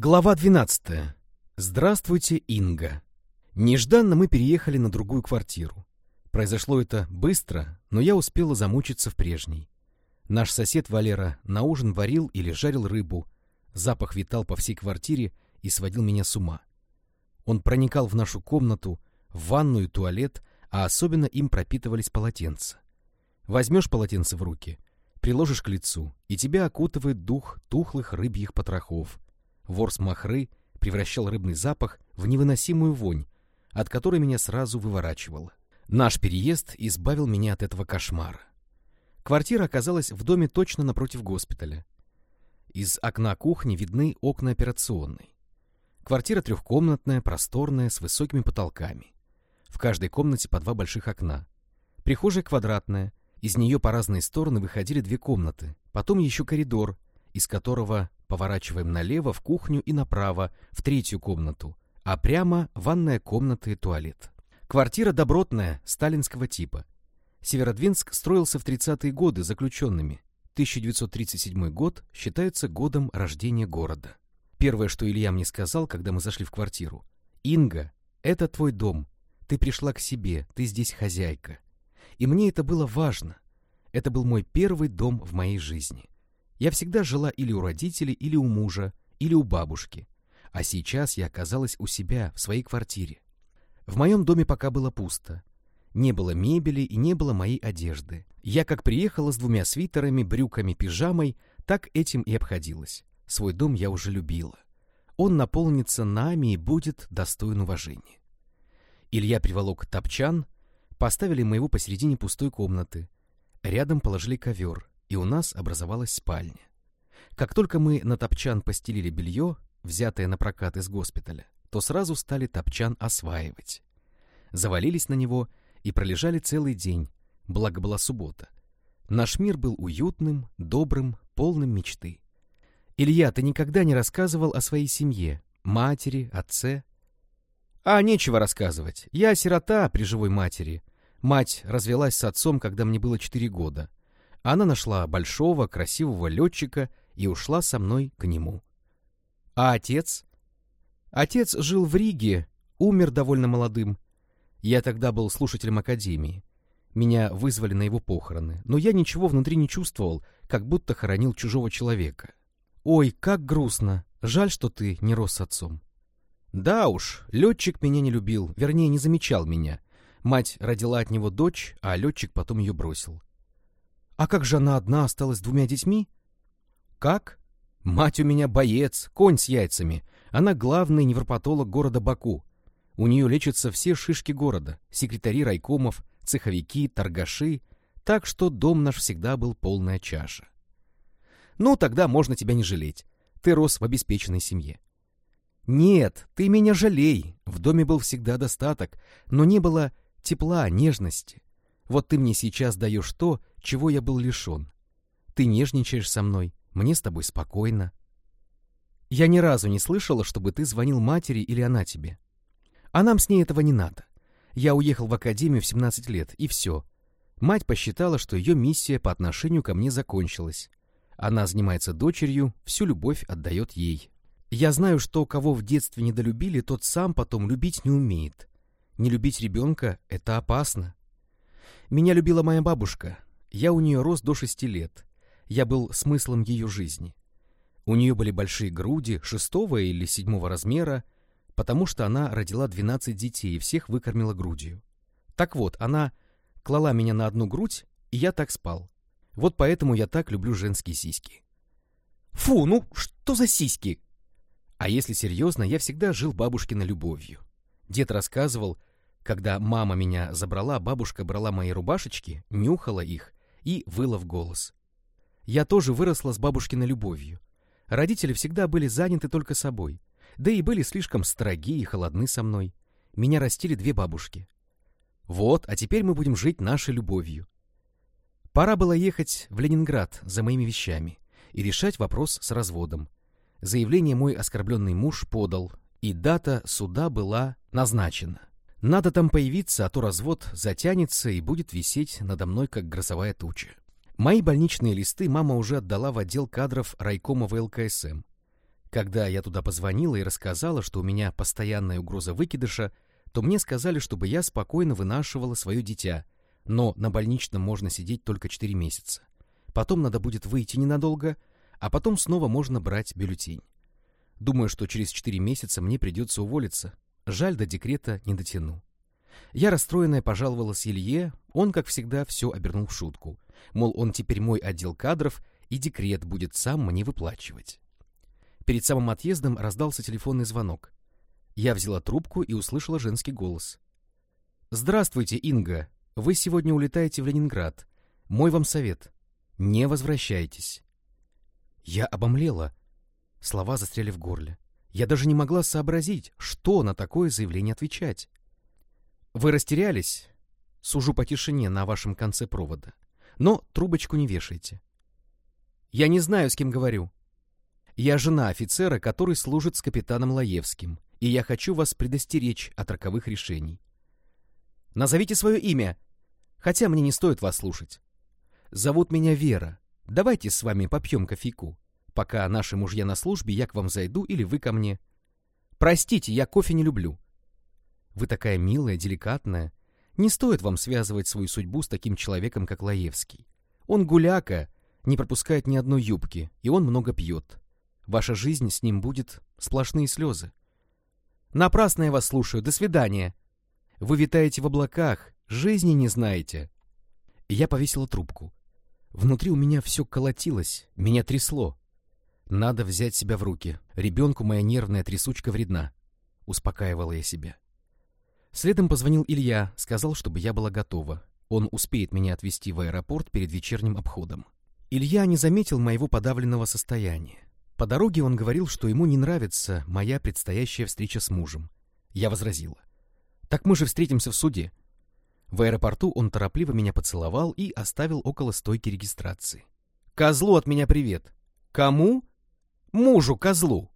Глава 12. Здравствуйте, Инга. Нежданно мы переехали на другую квартиру. Произошло это быстро, но я успела замучиться в прежней. Наш сосед Валера на ужин варил или жарил рыбу. Запах витал по всей квартире и сводил меня с ума. Он проникал в нашу комнату, в ванную туалет, а особенно им пропитывались полотенца. Возьмешь полотенце в руки, приложишь к лицу, и тебя окутывает дух тухлых рыбьих потрохов. Ворс махры превращал рыбный запах в невыносимую вонь, от которой меня сразу выворачивало. Наш переезд избавил меня от этого кошмара. Квартира оказалась в доме точно напротив госпиталя. Из окна кухни видны окна операционной. Квартира трехкомнатная, просторная, с высокими потолками. В каждой комнате по два больших окна. Прихожая квадратная, из нее по разные стороны выходили две комнаты, потом еще коридор, из которого поворачиваем налево в кухню и направо в третью комнату, а прямо ванная комната и туалет. Квартира добротная, сталинского типа. Северодвинск строился в 30-е годы заключенными. 1937 год считается годом рождения города. Первое, что Илья мне сказал, когда мы зашли в квартиру. «Инга, это твой дом. Ты пришла к себе, ты здесь хозяйка. И мне это было важно. Это был мой первый дом в моей жизни. Я всегда жила или у родителей, или у мужа, или у бабушки. А сейчас я оказалась у себя, в своей квартире. В моем доме пока было пусто. Не было мебели и не было моей одежды. Я как приехала с двумя свитерами, брюками, пижамой, так этим и обходилась. Свой дом я уже любила. Он наполнится нами и будет достоин уважения. Илья приволок топчан, поставили мы его посередине пустой комнаты. Рядом положили ковер, и у нас образовалась спальня. Как только мы на топчан постелили белье, взятое на прокат из госпиталя, то сразу стали топчан осваивать. Завалились на него и пролежали целый день, благо была суббота. Наш мир был уютным, добрым, полным мечты. Илья, ты никогда не рассказывал о своей семье, матери, отце? А нечего рассказывать. Я сирота при живой матери. Мать развелась с отцом, когда мне было четыре года. Она нашла большого, красивого летчика и ушла со мной к нему. А отец? Отец жил в Риге, умер довольно молодым. Я тогда был слушателем академии. Меня вызвали на его похороны, но я ничего внутри не чувствовал, как будто хоронил чужого человека. Ой, как грустно. Жаль, что ты не рос с отцом. Да уж, летчик меня не любил, вернее, не замечал меня. Мать родила от него дочь, а летчик потом ее бросил. А как же она одна осталась с двумя детьми? Как? Мать у меня боец, конь с яйцами. Она главный невропатолог города Баку. У нее лечатся все шишки города, секретари райкомов, цеховики, торгаши, так что дом наш всегда был полная чаша. Ну, тогда можно тебя не жалеть. Ты рос в обеспеченной семье. Нет, ты меня жалей. В доме был всегда достаток, но не было тепла, нежности. Вот ты мне сейчас даешь то, чего я был лишен. Ты нежничаешь со мной, мне с тобой спокойно. Я ни разу не слышала, чтобы ты звонил матери или она тебе. А нам с ней этого не надо. Я уехал в академию в 17 лет, и все. Мать посчитала, что ее миссия по отношению ко мне закончилась. Она занимается дочерью, всю любовь отдает ей. Я знаю, что кого в детстве недолюбили, тот сам потом любить не умеет. Не любить ребенка — это опасно. Меня любила моя бабушка. Я у нее рос до шести лет. Я был смыслом ее жизни. У нее были большие груди, шестого или седьмого размера, потому что она родила 12 детей и всех выкормила грудью. Так вот, она клала меня на одну грудь, и я так спал. Вот поэтому я так люблю женские сиськи. Фу, ну что за сиськи? А если серьезно, я всегда жил бабушкиной любовью. Дед рассказывал, когда мама меня забрала, бабушка брала мои рубашечки, нюхала их и выла в голос. Я тоже выросла с бабушкиной любовью. Родители всегда были заняты только собой, да и были слишком строги и холодны со мной. Меня растили две бабушки. Вот, а теперь мы будем жить нашей любовью. Пора было ехать в Ленинград за моими вещами и решать вопрос с разводом. Заявление мой оскорбленный муж подал, и дата суда была назначена. Надо там появиться, а то развод затянется и будет висеть надо мной, как грозовая туча. Мои больничные листы мама уже отдала в отдел кадров райкома ВЛКСМ. Когда я туда позвонила и рассказала, что у меня постоянная угроза выкидыша, то мне сказали, чтобы я спокойно вынашивала свое дитя, но на больничном можно сидеть только 4 месяца. Потом надо будет выйти ненадолго, а потом снова можно брать бюллетень. Думаю, что через 4 месяца мне придется уволиться. Жаль, до декрета не дотяну. Я расстроенная пожаловалась Илье, он, как всегда, все обернул в шутку. Мол, он теперь мой отдел кадров, и декрет будет сам мне выплачивать. Перед самым отъездом раздался телефонный звонок. Я взяла трубку и услышала женский голос. «Здравствуйте, Инга. Вы сегодня улетаете в Ленинград. Мой вам совет. Не возвращайтесь». Я обомлела. Слова застряли в горле. Я даже не могла сообразить, что на такое заявление отвечать. «Вы растерялись?» Сужу по тишине на вашем конце провода. Но трубочку не вешайте. Я не знаю, с кем говорю. Я жена офицера, который служит с капитаном Лаевским, и я хочу вас предостеречь от роковых решений. Назовите свое имя, хотя мне не стоит вас слушать. Зовут меня Вера. Давайте с вами попьем кофейку. Пока наши мужья на службе, я к вам зайду или вы ко мне. Простите, я кофе не люблю. Вы такая милая, деликатная. Не стоит вам связывать свою судьбу с таким человеком, как Лаевский. Он гуляка, не пропускает ни одной юбки, и он много пьет. Ваша жизнь с ним будет сплошные слезы. Напрасно я вас слушаю. До свидания. Вы витаете в облаках, жизни не знаете. Я повесила трубку. Внутри у меня все колотилось, меня трясло. Надо взять себя в руки. Ребенку моя нервная трясучка вредна. Успокаивала я себя. Следом позвонил Илья, сказал, чтобы я была готова. Он успеет меня отвезти в аэропорт перед вечерним обходом. Илья не заметил моего подавленного состояния. По дороге он говорил, что ему не нравится моя предстоящая встреча с мужем. Я возразила. «Так мы же встретимся в суде». В аэропорту он торопливо меня поцеловал и оставил около стойки регистрации. «Козлу от меня привет!» «Кому?» «Мужу, козлу!»